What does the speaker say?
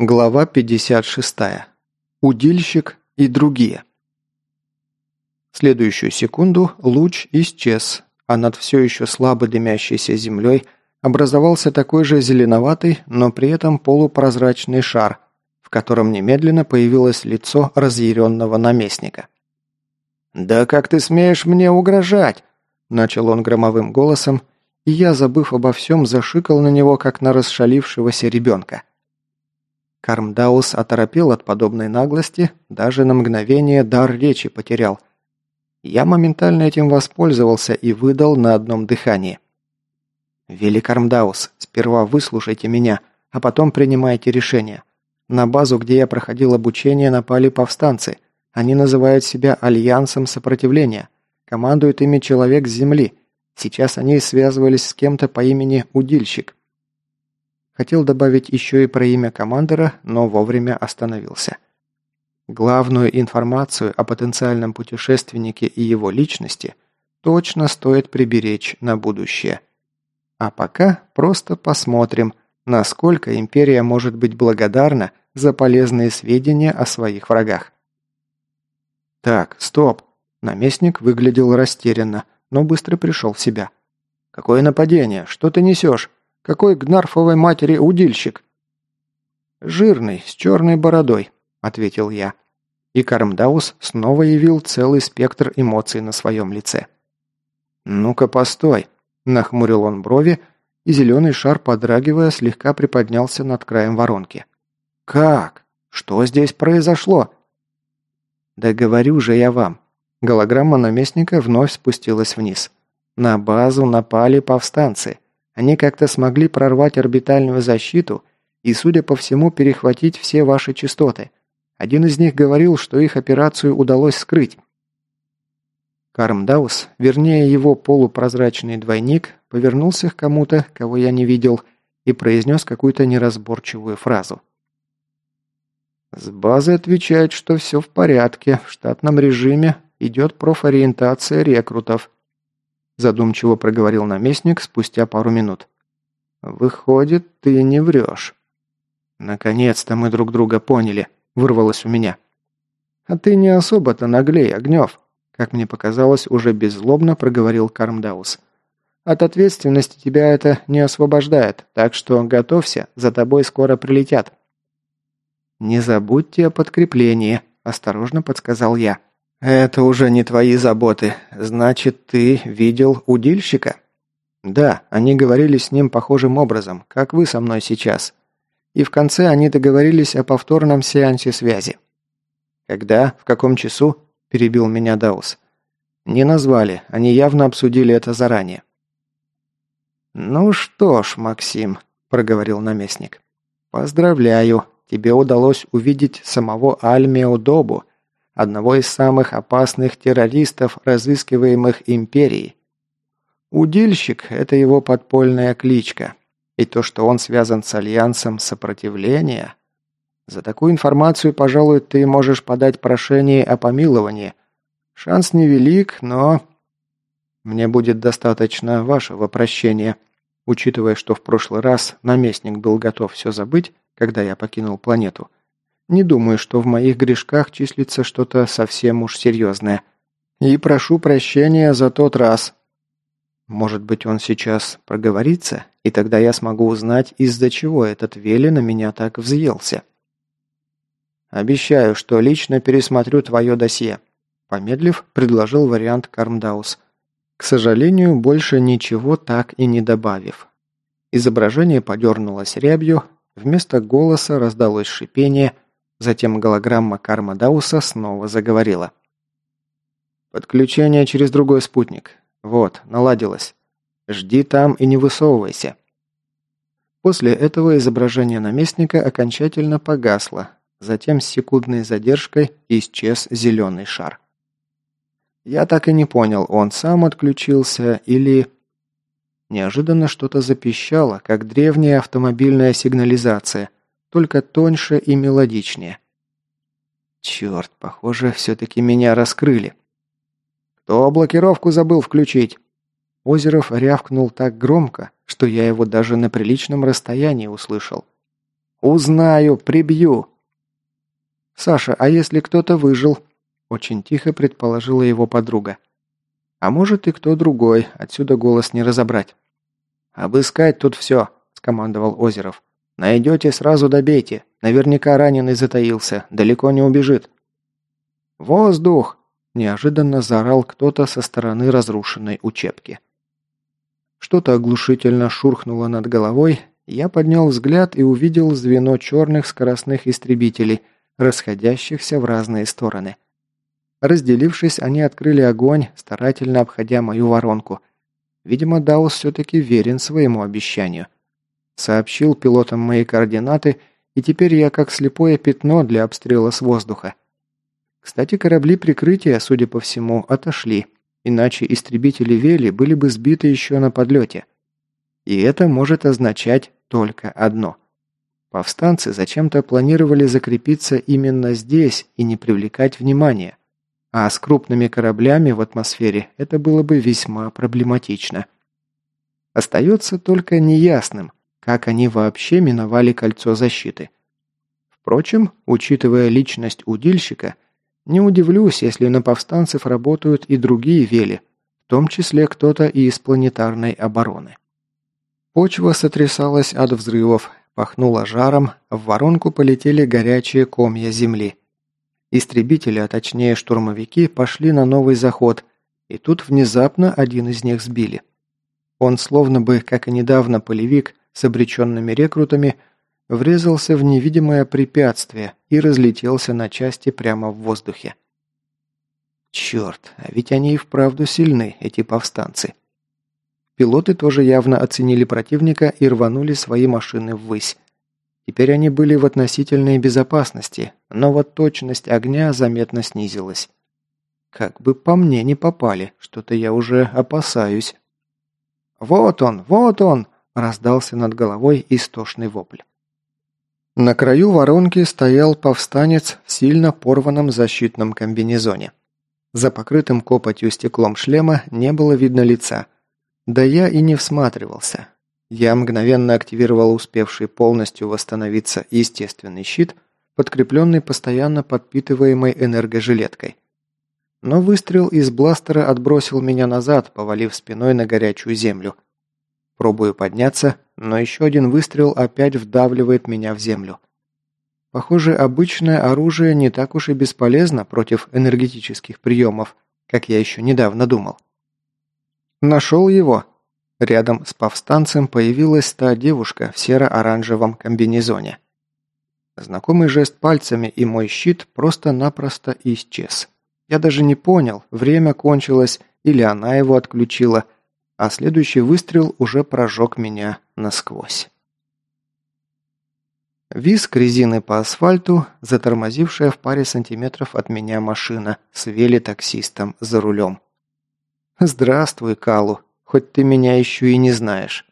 Глава 56. Удильщик и другие. В следующую секунду луч исчез, а над все еще слабо дымящейся землей образовался такой же зеленоватый, но при этом полупрозрачный шар, в котором немедленно появилось лицо разъяренного наместника. «Да как ты смеешь мне угрожать?» – начал он громовым голосом, и я, забыв обо всем, зашикал на него, как на расшалившегося ребенка. Кармдаус оторопел от подобной наглости, даже на мгновение дар речи потерял. Я моментально этим воспользовался и выдал на одном дыхании. «Вели Кармдаус, сперва выслушайте меня, а потом принимайте решение. На базу, где я проходил обучение, напали повстанцы. Они называют себя Альянсом Сопротивления. Командует ими человек с Земли. Сейчас они связывались с кем-то по имени Удильщик. Хотел добавить еще и про имя командора, но вовремя остановился. Главную информацию о потенциальном путешественнике и его личности точно стоит приберечь на будущее. А пока просто посмотрим, насколько империя может быть благодарна за полезные сведения о своих врагах. Так, стоп. Наместник выглядел растерянно, но быстро пришел в себя. «Какое нападение? Что ты несешь? Какой гнарфовой матери удильщик?» «Жирный, с черной бородой», — ответил я. И Кармдаус снова явил целый спектр эмоций на своем лице. «Ну-ка, постой», — нахмурил он брови, и зеленый шар, подрагивая, слегка приподнялся над краем воронки. «Как? Что здесь произошло?» «Да говорю же я вам». Голограмма наместника вновь спустилась вниз. На базу напали повстанцы. Они как-то смогли прорвать орбитальную защиту и, судя по всему, перехватить все ваши частоты. Один из них говорил, что их операцию удалось скрыть. Кармдаус, вернее его полупрозрачный двойник, повернулся к кому-то, кого я не видел, и произнес какую-то неразборчивую фразу. С базы отвечают, что все в порядке, в штатном режиме идет профориентация рекрутов задумчиво проговорил наместник спустя пару минут. «Выходит, ты не врешь». «Наконец-то мы друг друга поняли», — вырвалось у меня. «А ты не особо-то наглей, Огнев», — как мне показалось, уже беззлобно проговорил Кармдаус. «От ответственности тебя это не освобождает, так что готовься, за тобой скоро прилетят». «Не забудьте о подкреплении», — осторожно подсказал я. «Это уже не твои заботы. Значит, ты видел удильщика?» «Да, они говорили с ним похожим образом, как вы со мной сейчас. И в конце они договорились о повторном сеансе связи». «Когда? В каком часу?» – перебил меня Даус. «Не назвали. Они явно обсудили это заранее». «Ну что ж, Максим», – проговорил наместник. «Поздравляю. Тебе удалось увидеть самого Альмео Добу, одного из самых опасных террористов, разыскиваемых империей. Удильщик – это его подпольная кличка. И то, что он связан с Альянсом Сопротивления... За такую информацию, пожалуй, ты можешь подать прошение о помиловании. Шанс невелик, но... Мне будет достаточно вашего прощения, учитывая, что в прошлый раз наместник был готов все забыть, когда я покинул планету – не думаю, что в моих грешках числится что-то совсем уж серьезное. И прошу прощения за тот раз. Может быть, он сейчас проговорится, и тогда я смогу узнать, из-за чего этот Вели на меня так взъелся. Обещаю, что лично пересмотрю твое досье. Помедлив, предложил вариант Кармдаус. К сожалению, больше ничего так и не добавив. Изображение подернулось рябью, вместо голоса раздалось шипение – Затем голограмма Карма Дауса снова заговорила. «Подключение через другой спутник. Вот, наладилось. Жди там и не высовывайся». После этого изображение наместника окончательно погасло, затем с секундной задержкой исчез зеленый шар. Я так и не понял, он сам отключился или... Неожиданно что-то запищало, как древняя автомобильная сигнализация, только тоньше и мелодичнее. Черт, похоже, все-таки меня раскрыли. Кто блокировку забыл включить? Озеров рявкнул так громко, что я его даже на приличном расстоянии услышал. «Узнаю, прибью!» «Саша, а если кто-то выжил?» Очень тихо предположила его подруга. «А может и кто другой, отсюда голос не разобрать». «Обыскать тут все», – скомандовал Озеров. «Найдете, сразу добейте. Наверняка раненый затаился, далеко не убежит». «Воздух!» – неожиданно заорал кто-то со стороны разрушенной учебки. Что-то оглушительно шурхнуло над головой, я поднял взгляд и увидел звено черных скоростных истребителей, расходящихся в разные стороны. Разделившись, они открыли огонь, старательно обходя мою воронку. Видимо, Даус все-таки верен своему обещанию. Сообщил пилотам мои координаты, и теперь я как слепое пятно для обстрела с воздуха. Кстати, корабли прикрытия, судя по всему, отошли, иначе истребители Вели были бы сбиты еще на подлете. И это может означать только одно. Повстанцы зачем-то планировали закрепиться именно здесь и не привлекать внимания. А с крупными кораблями в атмосфере это было бы весьма проблематично. Остается только неясным, как они вообще миновали кольцо защиты. Впрочем, учитывая личность удильщика, не удивлюсь, если на повстанцев работают и другие вели, в том числе кто-то и из планетарной обороны. Почва сотрясалась от взрывов, пахнула жаром, в воронку полетели горячие комья земли. Истребители, а точнее штурмовики, пошли на новый заход, и тут внезапно один из них сбили. Он словно бы, как и недавно полевик с обреченными рекрутами, врезался в невидимое препятствие и разлетелся на части прямо в воздухе. Черт, а ведь они и вправду сильны, эти повстанцы. Пилоты тоже явно оценили противника и рванули свои машины ввысь. Теперь они были в относительной безопасности, но вот точность огня заметно снизилась. Как бы по мне не попали, что-то я уже опасаюсь. «Вот он, вот он!» – раздался над головой истошный вопль. На краю воронки стоял повстанец в сильно порванном защитном комбинезоне. За покрытым копотью стеклом шлема не было видно лица. Да я и не всматривался. Я мгновенно активировал успевший полностью восстановиться естественный щит, подкрепленный постоянно подпитываемой энергожилеткой. Но выстрел из бластера отбросил меня назад, повалив спиной на горячую землю. Пробую подняться, но еще один выстрел опять вдавливает меня в землю. Похоже, обычное оружие не так уж и бесполезно против энергетических приемов, как я еще недавно думал. Нашел его, Рядом с повстанцем появилась та девушка в серо-оранжевом комбинезоне. Знакомый жест пальцами и мой щит просто-напросто исчез. Я даже не понял, время кончилось или она его отключила, а следующий выстрел уже прожег меня насквозь. Виск резины по асфальту, затормозившая в паре сантиметров от меня машина с вели-таксистом за рулем. «Здравствуй, Калу», хоть ты меня еще и не знаешь.